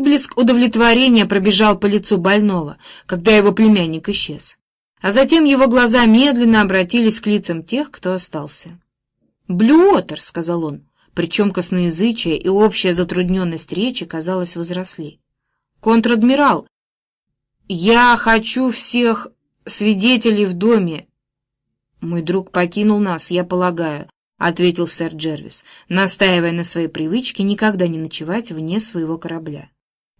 Отблеск удовлетворения пробежал по лицу больного, когда его племянник исчез. А затем его глаза медленно обратились к лицам тех, кто остался. «Блюотер», — сказал он, причем косноязычие и общая затрудненность речи, казалось, возросли. «Контр-адмирал, я хочу всех свидетелей в доме». «Мой друг покинул нас, я полагаю», — ответил сэр Джервис, настаивая на своей привычке никогда не ночевать вне своего корабля.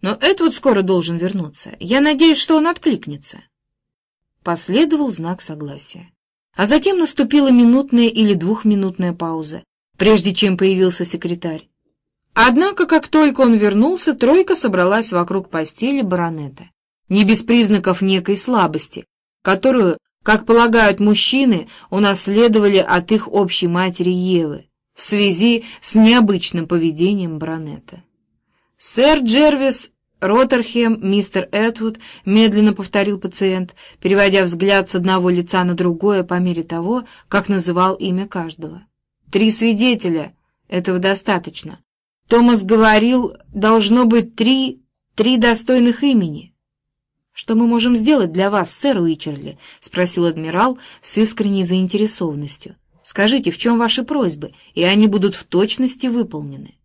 «Но Эдвуд скоро должен вернуться. Я надеюсь, что он откликнется». Последовал знак согласия. А затем наступила минутная или двухминутная пауза, прежде чем появился секретарь. Однако, как только он вернулся, тройка собралась вокруг постели баронета, не без признаков некой слабости, которую, как полагают мужчины, унаследовали от их общей матери Евы в связи с необычным поведением баронета. Сэр Джервис Роттерхем, мистер Этвуд, медленно повторил пациент, переводя взгляд с одного лица на другое по мере того, как называл имя каждого. Три свидетеля. Этого достаточно. Томас говорил, должно быть три, три достойных имени. «Что мы можем сделать для вас, сэр Уичерли?» — спросил адмирал с искренней заинтересованностью. «Скажите, в чем ваши просьбы, и они будут в точности выполнены».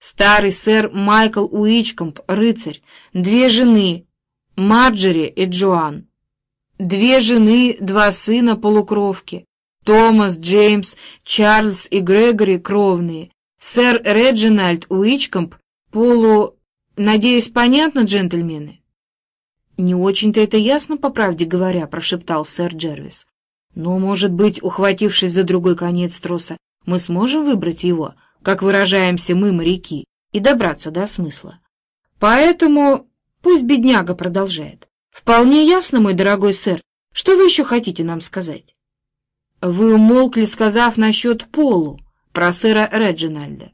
Старый сэр Майкл Уичкомп, рыцарь, две жены, Марджери и Джоан. Две жены, два сына полукровки, Томас, Джеймс, Чарльз и Грегори кровные, сэр Реджинальд Уичкомп, полу... Надеюсь, понятно, джентльмены? Не очень-то это ясно, по правде говоря, прошептал сэр Джервис. Но, может быть, ухватившись за другой конец троса, мы сможем выбрать его, как выражаемся мы, моряки, и добраться до смысла. Поэтому пусть бедняга продолжает. Вполне ясно, мой дорогой сэр, что вы еще хотите нам сказать? Вы умолкли, сказав насчет Полу, про сэра Реджинальда.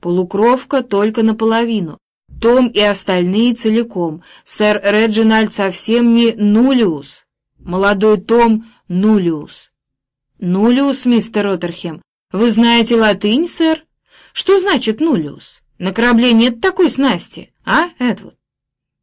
Полукровка только наполовину, том и остальные целиком. Сэр Реджинальд совсем не нулиус. Молодой Том — нулиус. Нулиус, мистер Роттерхем, вы знаете латынь, сэр? Что значит нулиус? На корабле нет такой снасти, а, Эдвуд?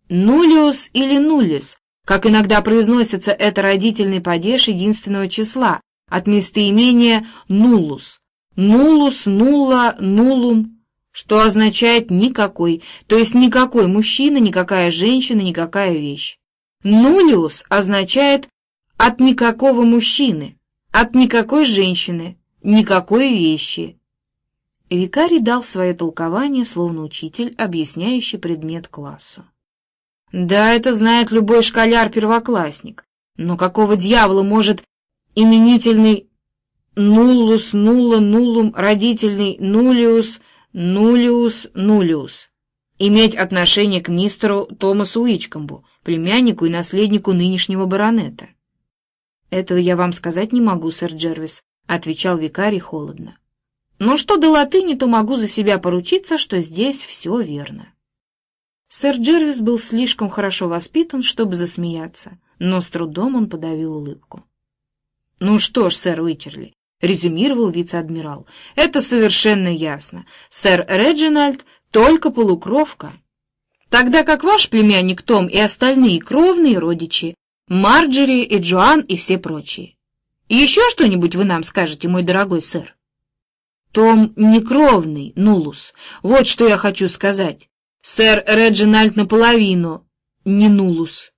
Нулиус или нулис, как иногда произносится это родительный падеж единственного числа, от местоимения нулус. Нулус, нула, нулум, что означает «никакой», то есть никакой мужчина, никакая женщина, никакая вещь. Нулиус означает «от никакого мужчины», «от никакой женщины», никакой вещи. Викарий дал свое толкование, словно учитель, объясняющий предмет классу. Да, это знает любой школяр-первоклассник, но какого дьявола может именительный нулус, нула, нулум, родительный нулиус, нулиус, нулиус иметь отношение к мистеру Томасу Уичкомбу, племяннику и наследнику нынешнего баронета? Этого я вам сказать не могу, сэр Джервис, отвечал викарий холодно. Но что до латыни, то могу за себя поручиться, что здесь все верно. Сэр Джервис был слишком хорошо воспитан, чтобы засмеяться, но с трудом он подавил улыбку. «Ну что ж, сэр Уичерли», — резюмировал вице-адмирал, — «это совершенно ясно. Сэр Реджинальд — только полукровка. Тогда как ваш племянник Том и остальные кровные родичи, Марджери и Джоан и все прочие. Еще что-нибудь вы нам скажете, мой дорогой сэр? Том некровный, Нулус. Вот что я хочу сказать. Сэр Реджинальд наполовину не Нулус.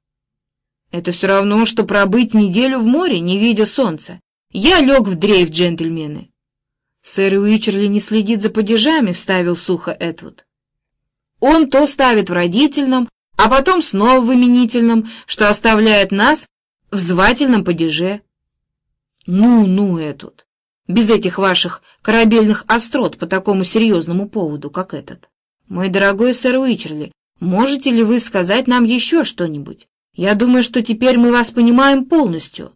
Это все равно, что пробыть неделю в море, не видя солнца. Я лег в дрейф, джентльмены. Сэр Уичерли не следит за падежами, вставил сухо Эдвуд. Он то ставит в родительном, а потом снова в именительном, что оставляет нас в звательном падеже. Ну-ну, этот. Без этих ваших корабельных острот по такому серьезному поводу, как этот. Мой дорогой сэр Уичерли, можете ли вы сказать нам еще что-нибудь? Я думаю, что теперь мы вас понимаем полностью.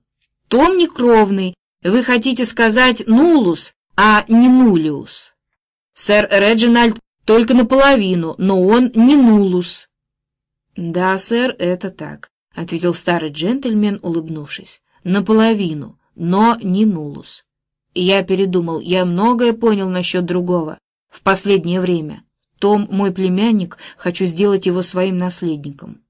Том не кровный, вы хотите сказать нулус, а не нулиус. Сэр Реджинальд только наполовину, но он не нулус. Да, сэр, это так, — ответил старый джентльмен, улыбнувшись. Наполовину но не Нулус. Я передумал, я многое понял насчет другого в последнее время. Том мой племянник, хочу сделать его своим наследником.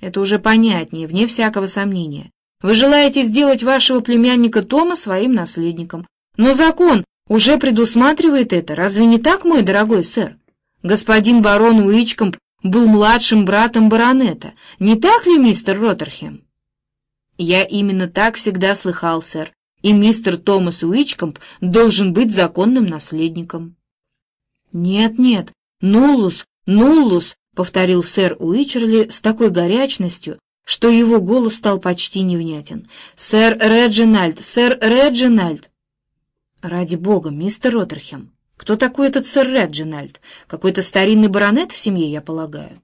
Это уже понятнее, вне всякого сомнения. Вы желаете сделать вашего племянника Тома своим наследником. Но закон уже предусматривает это, разве не так, мой дорогой сэр? Господин барон Уичкомп был младшим братом баронета, не так ли, мистер Роттерхем? Я именно так всегда слыхал, сэр, и мистер Томас Уичкомп должен быть законным наследником. Нет, нет, нуллус, нуллус, повторил сэр Уичерли с такой горячностью, что его голос стал почти невнятен. «Сэр Реджинальд! Сэр Реджинальд!» «Ради бога, мистер Роттерхем, кто такой этот сэр Реджинальд? Какой-то старинный баронет в семье, я полагаю?»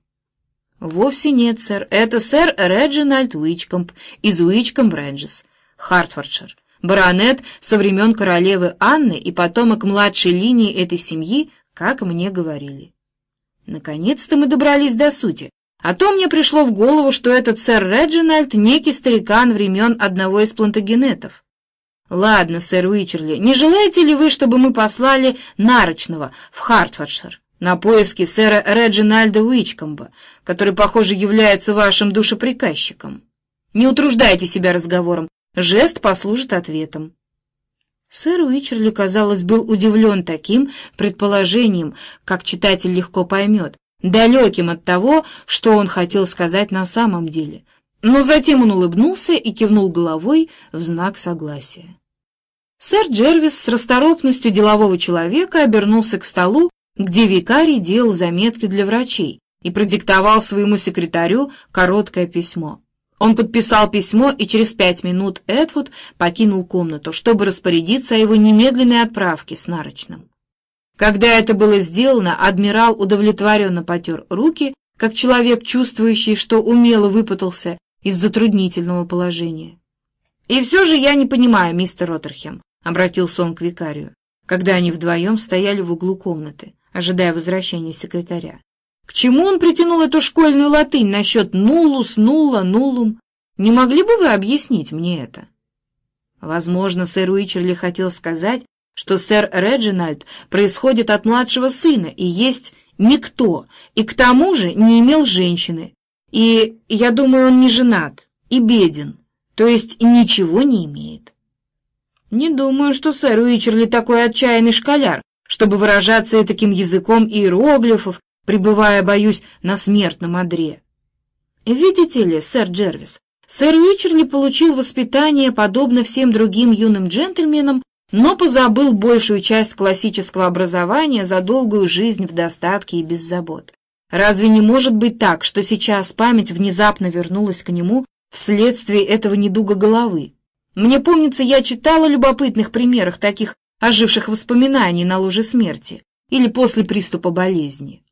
«Вовсе нет, сэр. Это сэр Реджинальд Уичкомп из Уичкомп Реджес, Хартфордшир. Баронет со времен королевы Анны и потомок младшей линии этой семьи, как мне говорили». Наконец-то мы добрались до сути. А то мне пришло в голову, что этот сэр Реджинальд — некий старикан времен одного из плантагенетов. Ладно, сэр Уичерли, не желаете ли вы, чтобы мы послали Нарочного в Хартфордшир на поиски сэра Реджинальда Уичкомба, который, похоже, является вашим душеприказчиком? Не утруждайте себя разговором, жест послужит ответом. Сэр Уичерли, казалось, был удивлен таким предположением, как читатель легко поймет, далеким от того, что он хотел сказать на самом деле. Но затем он улыбнулся и кивнул головой в знак согласия. Сэр Джервис с расторопностью делового человека обернулся к столу, где викарий делал заметки для врачей, и продиктовал своему секретарю короткое письмо. Он подписал письмо, и через пять минут Эдвуд покинул комнату, чтобы распорядиться о его немедленной отправке с нарочным. Когда это было сделано, адмирал удовлетворенно потер руки, как человек, чувствующий, что умело выпутался из затруднительного положения. «И все же я не понимаю, мистер Роттерхем», — обратился он к викарию, когда они вдвоем стояли в углу комнаты, ожидая возвращения секретаря. К чему он притянул эту школьную латынь насчет нулус, нулла, нулум? Не могли бы вы объяснить мне это? Возможно, сэр Уичерли хотел сказать, что сэр Реджинальд происходит от младшего сына и есть никто, и к тому же не имел женщины. И, я думаю, он не женат и беден, то есть ничего не имеет. Не думаю, что сэр Уичерли такой отчаянный школяр, чтобы выражаться таким языком иероглифов пребывая, боюсь, на смертном одре. Видите ли, сэр Джервис, сэр Уичерли получил воспитание, подобно всем другим юным джентльменам, но позабыл большую часть классического образования за долгую жизнь в достатке и без забот. Разве не может быть так, что сейчас память внезапно вернулась к нему вследствие этого недуга головы? Мне помнится, я читала любопытных примерах таких оживших воспоминаний на ложе смерти или после приступа болезни.